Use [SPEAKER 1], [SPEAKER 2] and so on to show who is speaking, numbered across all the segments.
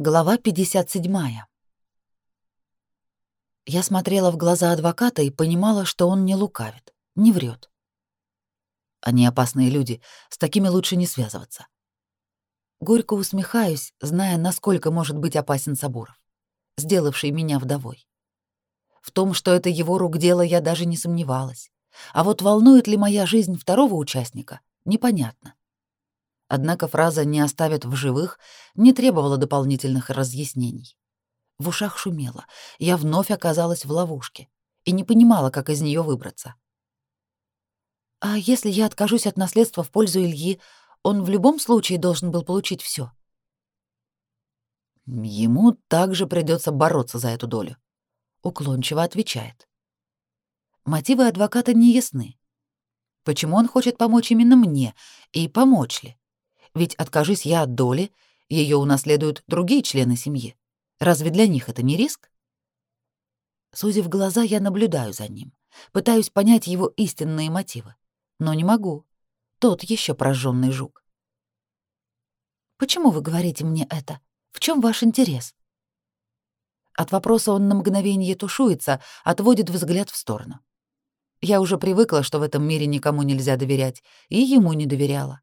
[SPEAKER 1] Глава 57. Я смотрела в глаза адвоката и понимала, что он не лукавит, не врет. Они опасные люди, с такими лучше не связываться. Горько усмехаюсь, зная, насколько может быть опасен Сабуров, сделавший меня вдовой. В том, что это его рук дело, я даже не сомневалась. А вот волнует ли моя жизнь второго участника, непонятно. Однако фраза «не оставят в живых» не требовала дополнительных разъяснений. В ушах шумело, я вновь оказалась в ловушке и не понимала, как из нее выбраться. «А если я откажусь от наследства в пользу Ильи, он в любом случае должен был получить все. «Ему также придется бороться за эту долю», — уклончиво отвечает. Мотивы адвоката не ясны. Почему он хочет помочь именно мне, и помочь ли? Ведь откажись я от доли, ее унаследуют другие члены семьи. Разве для них это не риск? Сузив глаза, я наблюдаю за ним, пытаюсь понять его истинные мотивы, но не могу. Тот еще прожженный жук. Почему вы говорите мне это? В чем ваш интерес? От вопроса он на мгновение тушуется, отводит взгляд в сторону. Я уже привыкла, что в этом мире никому нельзя доверять, и ему не доверяла.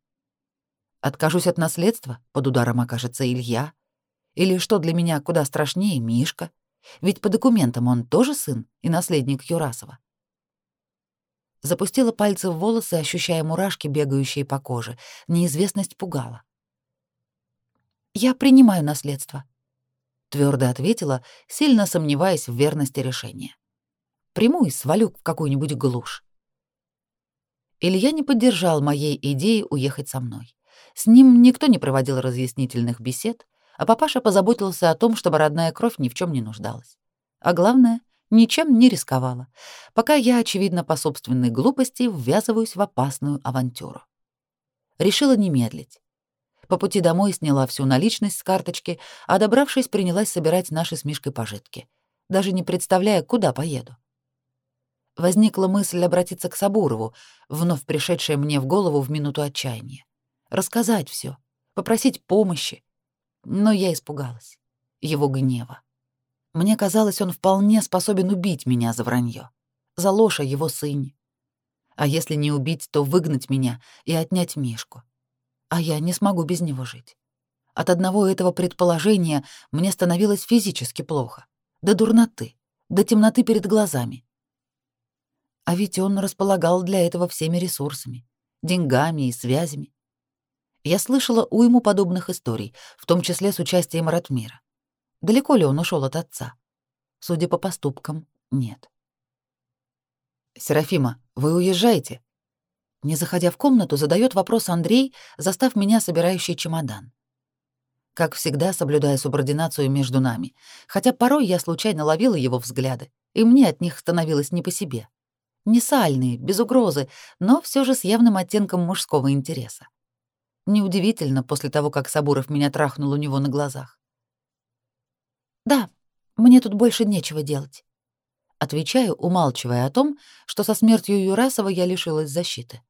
[SPEAKER 1] Откажусь от наследства, под ударом окажется Илья. Или что для меня куда страшнее, Мишка. Ведь по документам он тоже сын и наследник Юрасова. Запустила пальцы в волосы, ощущая мурашки, бегающие по коже. Неизвестность пугала. «Я принимаю наследство», — твердо ответила, сильно сомневаясь в верности решения. «Приму и свалю в какую-нибудь глушь». Илья не поддержал моей идеи уехать со мной. С ним никто не проводил разъяснительных бесед, а папаша позаботился о том, чтобы родная кровь ни в чем не нуждалась. А главное, ничем не рисковала, пока я, очевидно, по собственной глупости ввязываюсь в опасную авантюру. Решила не медлить. По пути домой сняла всю наличность с карточки, а добравшись, принялась собирать наши с Мишкой пожитки, даже не представляя, куда поеду. Возникла мысль обратиться к Сабурову, вновь пришедшая мне в голову в минуту отчаяния рассказать все, попросить помощи. Но я испугалась его гнева. Мне казалось, он вполне способен убить меня за вранье, за ложь о его сыне. А если не убить, то выгнать меня и отнять Мишку. А я не смогу без него жить. От одного этого предположения мне становилось физически плохо, до дурноты, до темноты перед глазами. А ведь он располагал для этого всеми ресурсами, деньгами и связями. Я слышала уйму подобных историй, в том числе с участием Ратмира. Далеко ли он ушел от отца? Судя по поступкам, нет. «Серафима, вы уезжаете?» Не заходя в комнату, задает вопрос Андрей, застав меня собирающий чемодан. Как всегда, соблюдая субординацию между нами, хотя порой я случайно ловила его взгляды, и мне от них становилось не по себе. Не сальные, без угрозы, но все же с явным оттенком мужского интереса. Неудивительно после того, как Сабуров меня трахнул у него на глазах. «Да, мне тут больше нечего делать», — отвечаю, умалчивая о том, что со смертью Юрасова я лишилась защиты.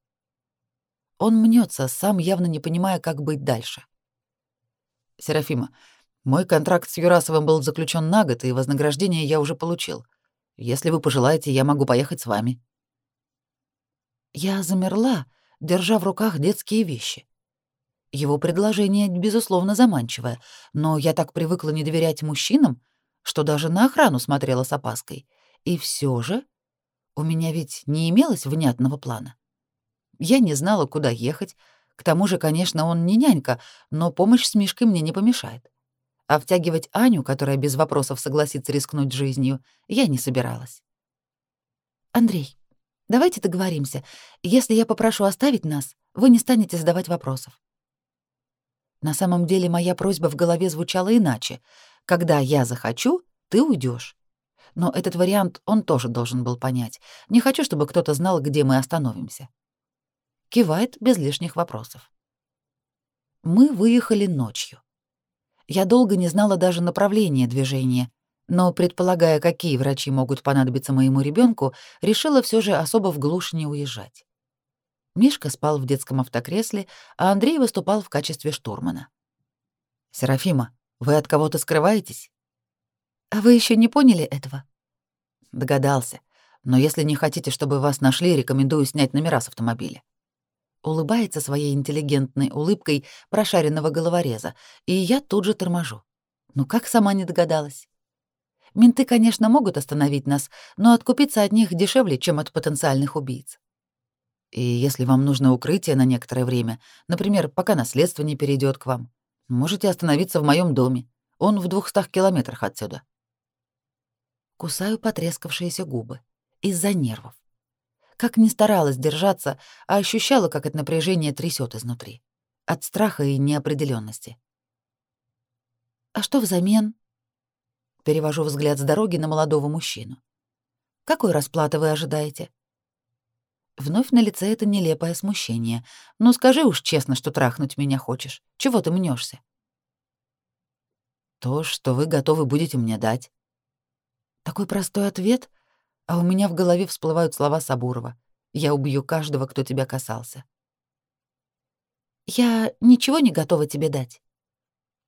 [SPEAKER 1] Он мнется, сам явно не понимая, как быть дальше. «Серафима, мой контракт с Юрасовым был заключен на год, и вознаграждение я уже получил. Если вы пожелаете, я могу поехать с вами». Я замерла, держа в руках детские вещи. Его предложение, безусловно, заманчивое, но я так привыкла не доверять мужчинам, что даже на охрану смотрела с опаской. И все же у меня ведь не имелось внятного плана. Я не знала, куда ехать. К тому же, конечно, он не нянька, но помощь с Мишкой мне не помешает. А втягивать Аню, которая без вопросов согласится рискнуть жизнью, я не собиралась. «Андрей, давайте договоримся. Если я попрошу оставить нас, вы не станете задавать вопросов. На самом деле моя просьба в голове звучала иначе. Когда я захочу, ты уйдешь. Но этот вариант он тоже должен был понять. Не хочу, чтобы кто-то знал, где мы остановимся. Кивает без лишних вопросов. Мы выехали ночью. Я долго не знала даже направления движения, но, предполагая, какие врачи могут понадобиться моему ребенку, решила все же особо в глушь не уезжать. Мишка спал в детском автокресле, а Андрей выступал в качестве штурмана. «Серафима, Вы от кого-то скрываетесь?
[SPEAKER 2] А вы еще не поняли этого?
[SPEAKER 1] Догадался. Но если не хотите, чтобы вас нашли, рекомендую снять номера с автомобиля. Улыбается своей интеллигентной улыбкой прошаренного головореза, и я тут же торможу. Ну как сама не догадалась? Менты, конечно, могут остановить нас, но откупиться от них дешевле, чем от потенциальных убийц. И если вам нужно укрытие на некоторое время, например, пока наследство не перейдет к вам, можете остановиться в моем доме. Он в двухстах километрах отсюда. Кусаю потрескавшиеся губы из-за нервов. Как ни старалась держаться, а ощущала, как это напряжение трясет изнутри. От страха и неопределенности. «А что взамен?» Перевожу взгляд с дороги на молодого мужчину. «Какой расплаты вы ожидаете?» Вновь на лице это нелепое смущение. «Ну скажи уж честно, что трахнуть меня хочешь. Чего ты мнешься? «То, что вы готовы будете мне дать». Такой простой ответ, а у меня в голове всплывают слова Сабурова. «Я убью каждого, кто тебя касался». «Я ничего не готова тебе дать».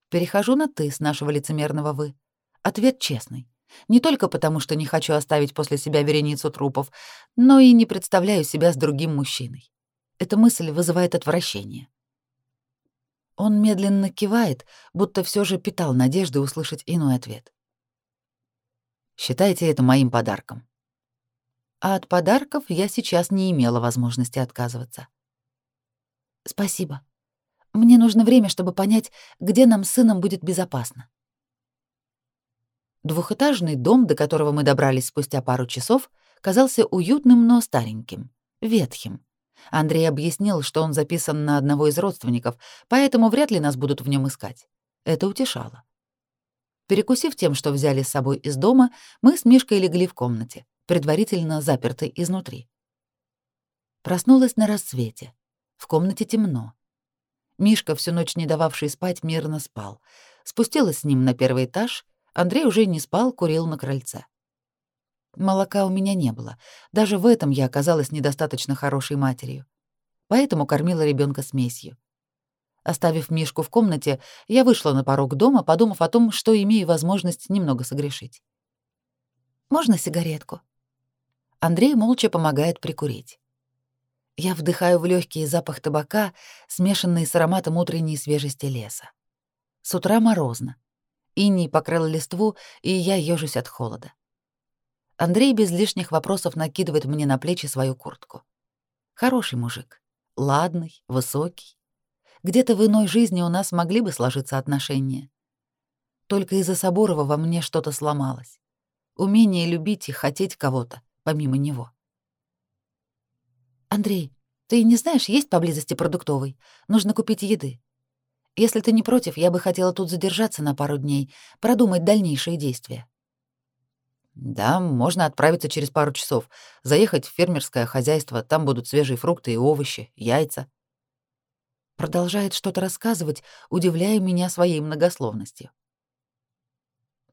[SPEAKER 1] Перехожу на «ты» с нашего лицемерного «вы». Ответ честный. Не только потому, что не хочу оставить после себя вереницу трупов, но и не представляю себя с другим мужчиной. Эта мысль вызывает отвращение. Он медленно кивает, будто все же питал надежды услышать иной ответ. Считайте это моим подарком. А от подарков я сейчас не имела возможности отказываться. Спасибо. Мне нужно время, чтобы понять, где нам с сыном будет безопасно. Двухэтажный дом, до которого мы добрались спустя пару часов, казался уютным, но стареньким, ветхим. Андрей объяснил, что он записан на одного из родственников, поэтому вряд ли нас будут в нем искать. Это утешало. Перекусив тем, что взяли с собой из дома, мы с Мишкой легли в комнате, предварительно запертой изнутри. Проснулась на рассвете. В комнате темно. Мишка, всю ночь не дававший спать, мирно спал. Спустилась с ним на первый этаж — Андрей уже не спал, курил на крыльце. Молока у меня не было. Даже в этом я оказалась недостаточно хорошей матерью. Поэтому кормила ребенка смесью. Оставив Мишку в комнате, я вышла на порог дома, подумав о том, что имею возможность немного согрешить. «Можно сигаретку?» Андрей молча помогает прикурить. Я вдыхаю в легкий запах табака, смешанный с ароматом утренней свежести леса. С утра морозно. Иней покрыл листву, и я ёжусь от холода. Андрей без лишних вопросов накидывает мне на плечи свою куртку. Хороший мужик, ладный, высокий. Где-то в иной жизни у нас могли бы сложиться отношения. Только из-за Соборова во мне что-то сломалось. Умение любить и хотеть кого-то, помимо него. «Андрей, ты не знаешь, есть поблизости продуктовый? Нужно купить еды. Если ты не против, я бы хотела тут задержаться на пару дней, продумать дальнейшие действия. Да, можно отправиться через пару часов, заехать в фермерское хозяйство, там будут свежие фрукты и овощи, яйца. Продолжает что-то рассказывать, удивляя меня своей многословностью.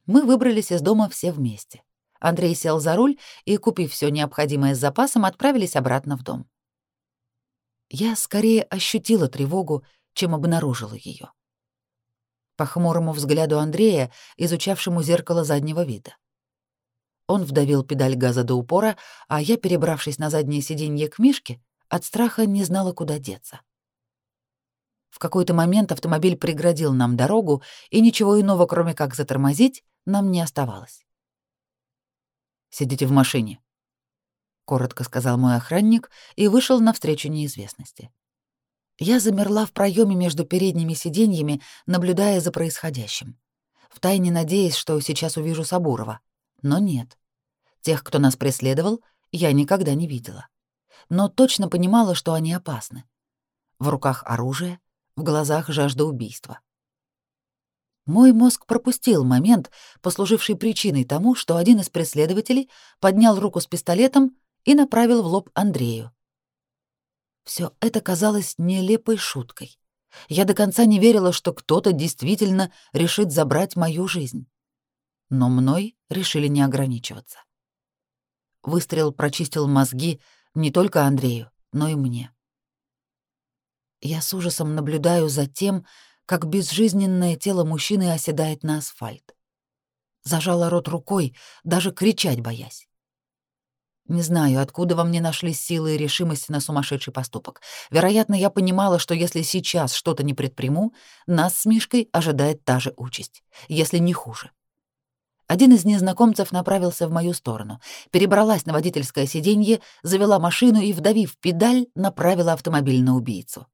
[SPEAKER 1] Мы выбрались из дома все вместе. Андрей сел за руль и, купив все необходимое с запасом, отправились обратно в дом. Я скорее ощутила тревогу чем обнаружила ее. По хмурому взгляду Андрея, изучавшему зеркало заднего вида. Он вдавил педаль газа до упора, а я, перебравшись на заднее сиденье к Мишке, от страха не знала, куда деться. В какой-то момент автомобиль преградил нам дорогу, и ничего иного, кроме как затормозить, нам не оставалось. «Сидите в машине», — коротко сказал мой охранник и вышел навстречу неизвестности. Я замерла в проеме между передними сиденьями, наблюдая за происходящим. Втайне надеясь, что сейчас увижу Сабурова. Но нет. Тех, кто нас преследовал, я никогда не видела. Но точно понимала, что они опасны. В руках оружие, в глазах жажда убийства. Мой мозг пропустил момент, послуживший причиной тому, что один из преследователей поднял руку с пистолетом и направил в лоб Андрею. Все это казалось нелепой шуткой. Я до конца не верила, что кто-то действительно решит забрать мою жизнь. Но мной решили не ограничиваться. Выстрел прочистил мозги не только Андрею, но и мне. Я с ужасом наблюдаю за тем, как безжизненное тело мужчины оседает на асфальт. Зажала рот рукой, даже кричать боясь. Не знаю, откуда во мне нашлись силы и решимость на сумасшедший поступок. Вероятно, я понимала, что если сейчас что-то не предприму, нас с Мишкой ожидает та же участь, если не хуже. Один из незнакомцев направился в мою сторону, перебралась на водительское сиденье, завела машину и, вдавив педаль, направила автомобиль на убийцу.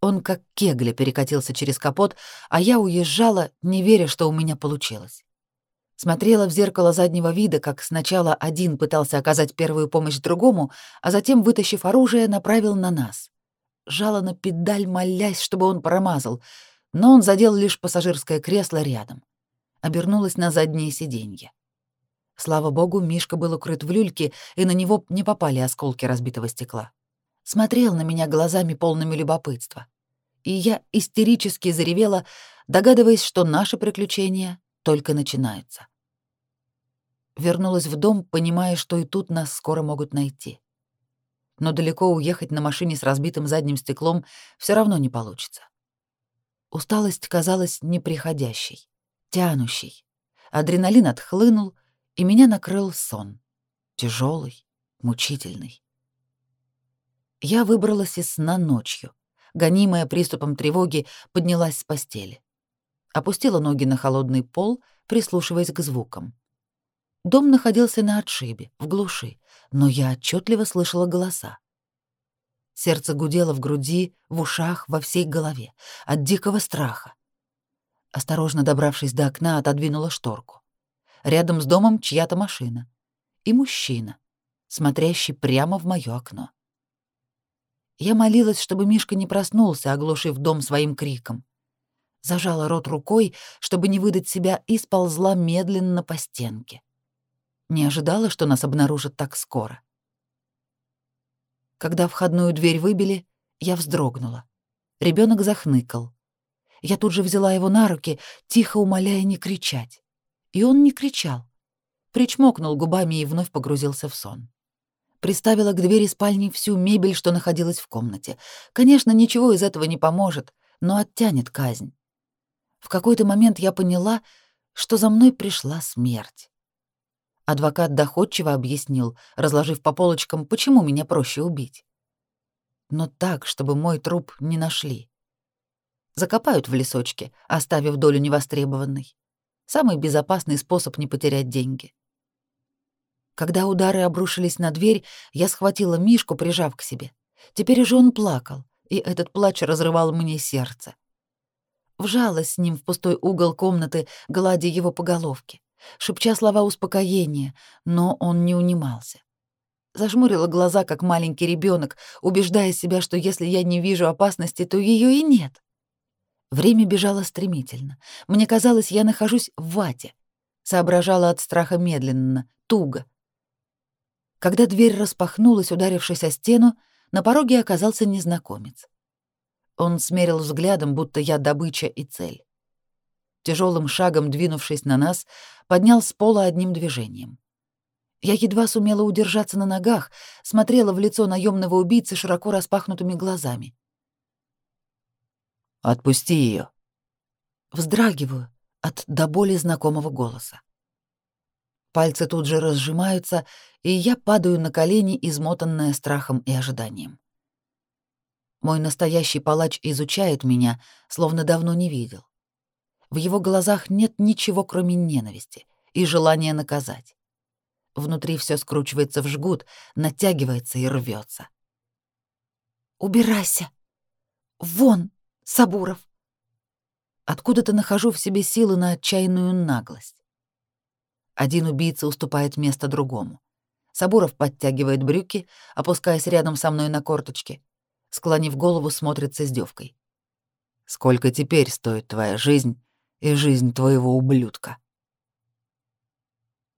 [SPEAKER 1] Он как кегля перекатился через капот, а я уезжала, не веря, что у меня получилось. Смотрела в зеркало заднего вида, как сначала один пытался оказать первую помощь другому, а затем, вытащив оружие, направил на нас. Жала на педаль, молясь, чтобы он промазал, но он задел лишь пассажирское кресло рядом. Обернулась на заднее сиденье. Слава богу, Мишка был укрыт в люльке, и на него не попали осколки разбитого стекла. Смотрел на меня глазами полными любопытства. И я истерически заревела, догадываясь, что наши приключения только начинаются. Вернулась в дом, понимая, что и тут нас скоро могут найти. Но далеко уехать на машине с разбитым задним стеклом все равно не получится. Усталость казалась неприходящей, тянущей. Адреналин отхлынул, и меня накрыл сон. Тяжелый, мучительный. Я выбралась из сна ночью. Гонимая приступом тревоги, поднялась с постели опустила ноги на холодный пол, прислушиваясь к звукам. Дом находился на отшибе, в глуши, но я отчетливо слышала голоса. Сердце гудело в груди, в ушах, во всей голове, от дикого страха. Осторожно добравшись до окна, отодвинула шторку. Рядом с домом чья-то машина. И мужчина, смотрящий прямо в моё окно. Я молилась, чтобы Мишка не проснулся, оглушив дом своим криком зажала рот рукой, чтобы не выдать себя, и сползла медленно по стенке. Не ожидала, что нас обнаружат так скоро. Когда входную дверь выбили, я вздрогнула. Ребенок захныкал. Я тут же взяла его на руки, тихо умоляя не кричать. И он не кричал. Причмокнул губами и вновь погрузился в сон. Приставила к двери спальни всю мебель, что находилась в комнате. Конечно, ничего из этого не поможет, но оттянет казнь. В какой-то момент я поняла, что за мной пришла смерть. Адвокат доходчиво объяснил, разложив по полочкам, почему меня проще убить. Но так, чтобы мой труп не нашли. Закопают в лесочке, оставив долю невостребованной. Самый безопасный способ не потерять деньги. Когда удары обрушились на дверь, я схватила Мишку, прижав к себе. Теперь уже он плакал, и этот плач разрывал мне сердце вжалась с ним в пустой угол комнаты, гладя его по головке, шепча слова успокоения, но он не унимался. Зажмурила глаза, как маленький ребенок, убеждая себя, что если я не вижу опасности, то ее и нет. Время бежало стремительно. Мне казалось, я нахожусь в вате. Соображала от страха медленно, туго. Когда дверь распахнулась, ударившись о стену, на пороге оказался незнакомец. Он смерил взглядом, будто я добыча и цель. Тяжелым шагом двинувшись на нас, поднял с пола одним движением. Я едва сумела удержаться на ногах, смотрела в лицо наемного убийцы широко распахнутыми глазами. «Отпусти ее. Вздрагиваю от до боли знакомого голоса. Пальцы тут же разжимаются, и я падаю на колени, измотанная страхом и ожиданием. Мой настоящий палач изучает меня, словно давно не видел. В его глазах нет ничего, кроме ненависти и желания наказать. Внутри все скручивается в жгут, натягивается и рвется. «Убирайся! Вон, Сабуров!» Откуда-то нахожу в себе силы на отчаянную наглость. Один убийца уступает место другому. Сабуров подтягивает брюки, опускаясь рядом со мной на корточки — склонив голову, смотрит с издевкой. «Сколько теперь стоит твоя жизнь и жизнь твоего ублюдка?»